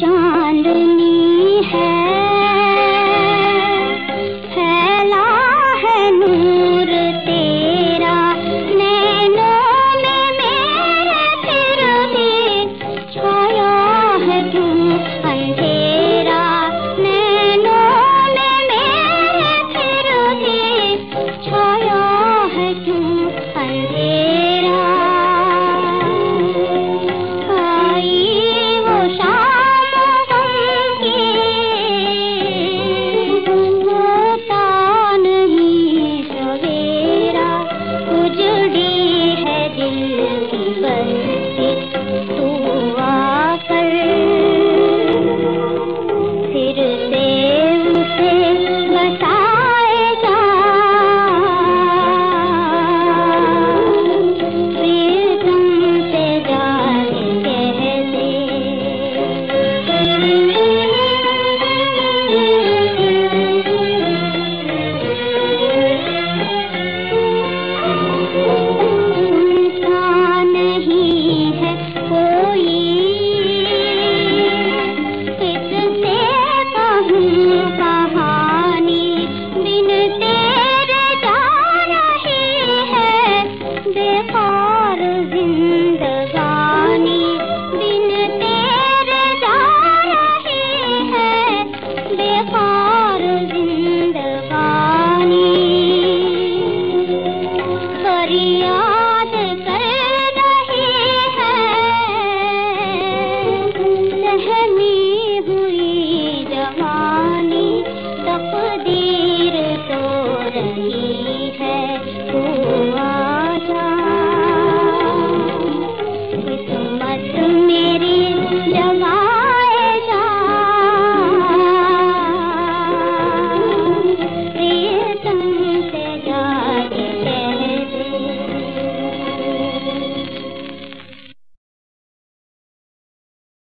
Chandni Thiru Thank you.